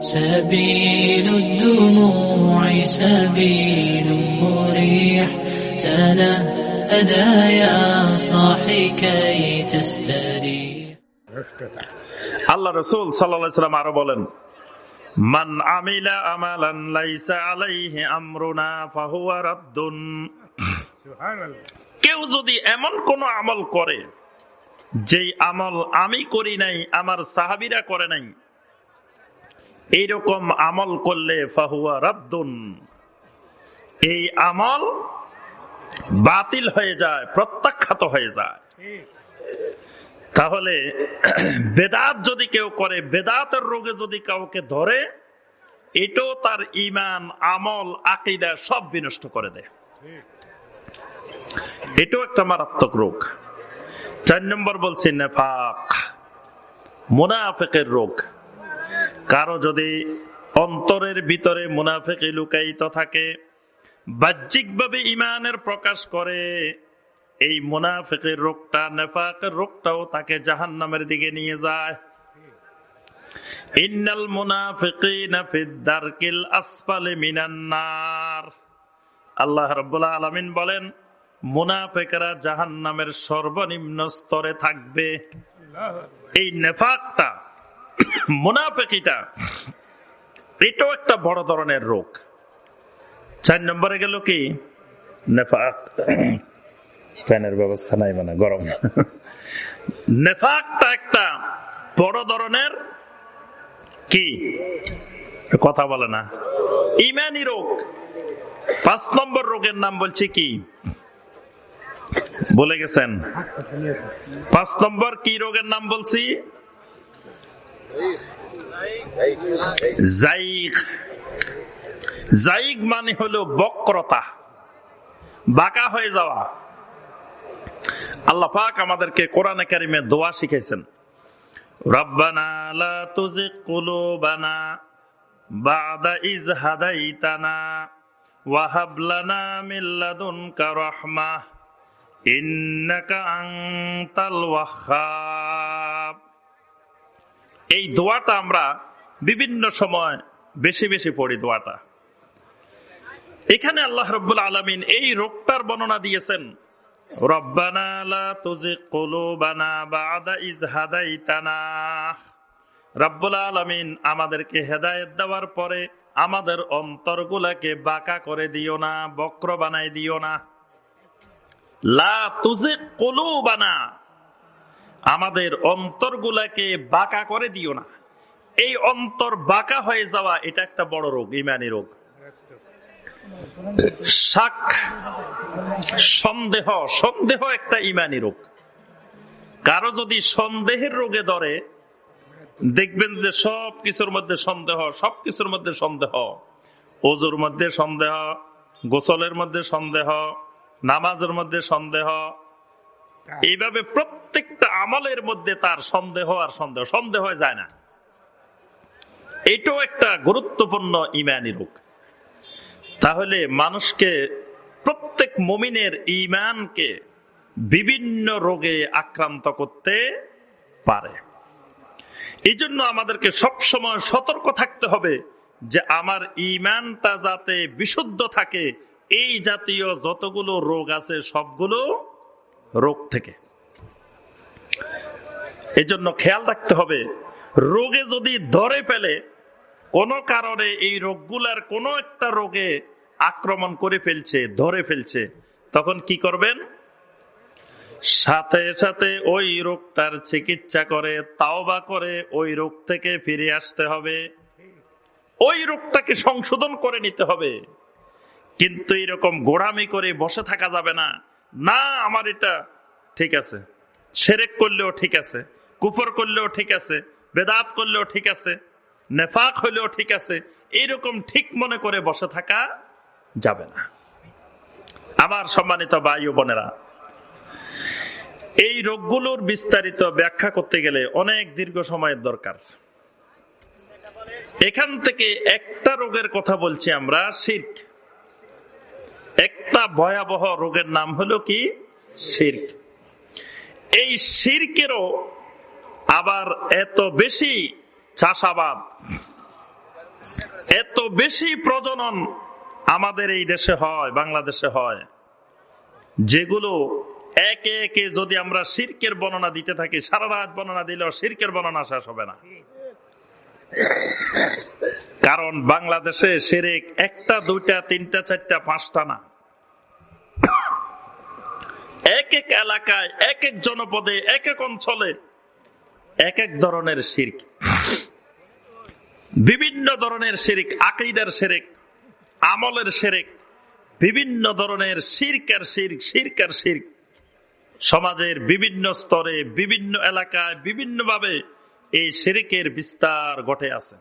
سبيل الدموع سبيل مريح تنهدى يا صاحي كي تستريح আল্লাহ রসুল সাল্লাম আরো বলেন মান আমিলা আমালান লাইসা আলাইহি আমরুনা ফাহুয়া রাদ্দুন কেউ যদি এমন কোন আমল করে যেই আমল আমি করি নাই আমার সাহাবিরা করে নাই এইরকম আমল করলে ফাহুয়া রাদ্দুন এই আমল বাতিল হয়ে যায়, প্রত্যাখ্যাত হয়ে যায়। তাহলে বেদাত যদি কেউ করে, বেদাতের রোগে যদি কাউকে ধরে, এটাও তার ইমান আমল, আকিদা সব বিনষ্ট করে দেয়। এটাও একটা মারাত্মক রোগ। চার নম্বর বলছি নেফাক, মুনাফেকের রোগ। কারও যদি অন্তরের ভিতরে মুনাফেকে লুকায়িত থাকে, বাহ্যিকভাবে ইমানের প্রকাশ করে, এই মুনাফিকের রোগটা, নেফাকের রোগটাও তাকে জাহান নামের দিকে নিয়ে যায়। ইন্নাল মুনাফিকিনা ফিদ্দারকিল আসফালি আলামিন বলেন, মুনাফিকরা জাহান্নামের সর্বনিম্ন স্তরে থাকবে। এই নেফাকটা মুনাফিকিটা এটাও একটা বড় ধরনের রোগ। চার নম্বরে গেল কি? ফ্যানের ব্যবস্থা নাই মানে গরম। নেফাকটা একটা বড় ধরনের কি? কথা বলে না। ইমানি রোগ। পাঁচ নম্বর রোগের নাম বলছি কি? বলে গেছেন। পাঁচ নম্বর কি রোগের নাম বলছি? জাইক জাইক মানে হলো বক্রতা। বাঁকা হয়ে যাওয়া। আল্লাহ পাক আমাদেরকে কোরআনে কারিমে দোয়া শিখেছেন রব্বানা বাদা ইজ এই দোয়াটা আমরা বিভিন্ন সময় বেশি বেশি পড়ি দোয়াটা। এখানে আল্লাহ রব্বুল আলমিন এই রোগটার বর্ণনা দিয়েছেন আমাদেরকে হেদায়েত দেওয়ার পরে আমাদের অন্তরগুলাকে বাঁকা করে দিও না, বক্র বানাই দিও না। লা তুজিগ কুলুবানা। আমাদের অন্তরগুলাকে বাঁকা করে দিও না। এই অন্তর বাঁকা হয়ে যাওয়া, এটা একটা বড় রোগ, ইমানি রোগ। শাক, সন্দেহ সন্দেহ একটা ইমানি রোগ। কারও যদি সন্দেহের রোগে ধরে, দেখবেন যে সব কিছুর মধ্যে সন্দেহ, সব কিছুর মধ্যে সন্দেহ। ওজুর মধ্যে সন্দেহ, গোসলের মধ্যে সন্দেহ, নামাজের মধ্যে সন্দেহ। এইভাবে প্রত্যেকটা আমলের মধ্যে তার সন্দেহ আর সন্দেহ সন্দেহ হয়ে যায় না। এটাও একটা গুরুত্বপূর্ণ ইমানি রোগ। তাহলে মানুষকে, প্রত্যেক মমিনের ইমানকে বিভিন্ন রোগে আক্রান্ত করতে পারে। এই জন্য আমাদেরকে সবসময় সতর্ক থাকতে হবে যে আমার ইমানটা যাতে বিশুদ্ধ থাকে, এই জাতীয় যতগুলো রোগ আছে সবগুলো রোগ থেকে। এই জন্য খেয়াল রাখতে হবে, রোগে যদি ধরে ফেলে, কোন কারণে এই রোগগুলার কোন একটা রোগে আক্রমণ করে ফেলছে, ধরে ফেলছে, তখন কি করবেন? সাথে সাথে ওই রোগটার চিকিৎসা করে, তাওবা করে ওই রোগ থেকে ফিরে আসতে হবে। ওই রোগটাকে সংশোধন করে নিতে হবে। কিন্তু এরকম গোড়ামি করে বসে থাকা যাবে না। না, আমার এটা ঠিক আছে। সেরেক করলেও ঠিক আছে। কুফর করলেও ঠিক আছে, বেদাত করলেও ঠিক আছে, নেফাক হলেও ঠিক আছে, এইরকম ঠিক মনে করে বসে থাকা যাবে না। আমার সম্মানিত বায়ু বোনেরা, এই রোগগুলোর বিস্তারিত ব্যাখ্যা করতে গেলে অনেক দীর্ঘ সময়ের দরকার। এখান থেকে একটা রোগের কথা বলছি আমরা, শির্ক। একটা ভয়াবহ রোগের নাম হলো কি? শির্ক। এই শির্কেরও আবার এত বেশি চাষাবাদ, এত বেশি প্রজনন আমাদের এই দেশে হয়, বাংলাদেশে হয়, যেগুলো একে একে যদি আমরা সিরকের বর্ণনা দিতে থাকি, সারা রাত বর্ণনা দিলেও সিরকের বর্ণনা শেষ হবে না। কারণ বাংলাদেশে সেরেক একটা, দুইটা, তিনটা, চারটা, পাঁচটা না। এক এক এলাকায় এক এক জনপদে, এক এক অঞ্চলে এক এক ধরনের শির্ক। বিভিন্ন ধরনের শিরিক, আকিদার সেরেক আমলের সেরেক বিভিন্ন ধরনের সিরকার শির্ক সিরকার শির্ক। সমাজের বিভিন্ন স্তরে, বিভিন্ন এলাকায়, বিভিন্নভাবে এই শিরিকের বিস্তার ঘটে আছে।